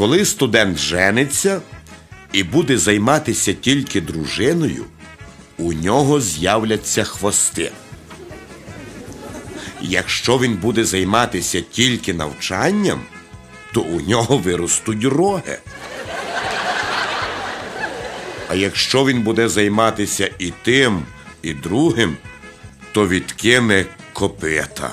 Коли студент жениться і буде займатися тільки дружиною, у нього з'являться хвости. Якщо він буде займатися тільки навчанням, то у нього виростуть роги. А якщо він буде займатися і тим, і другим, то відкине копита.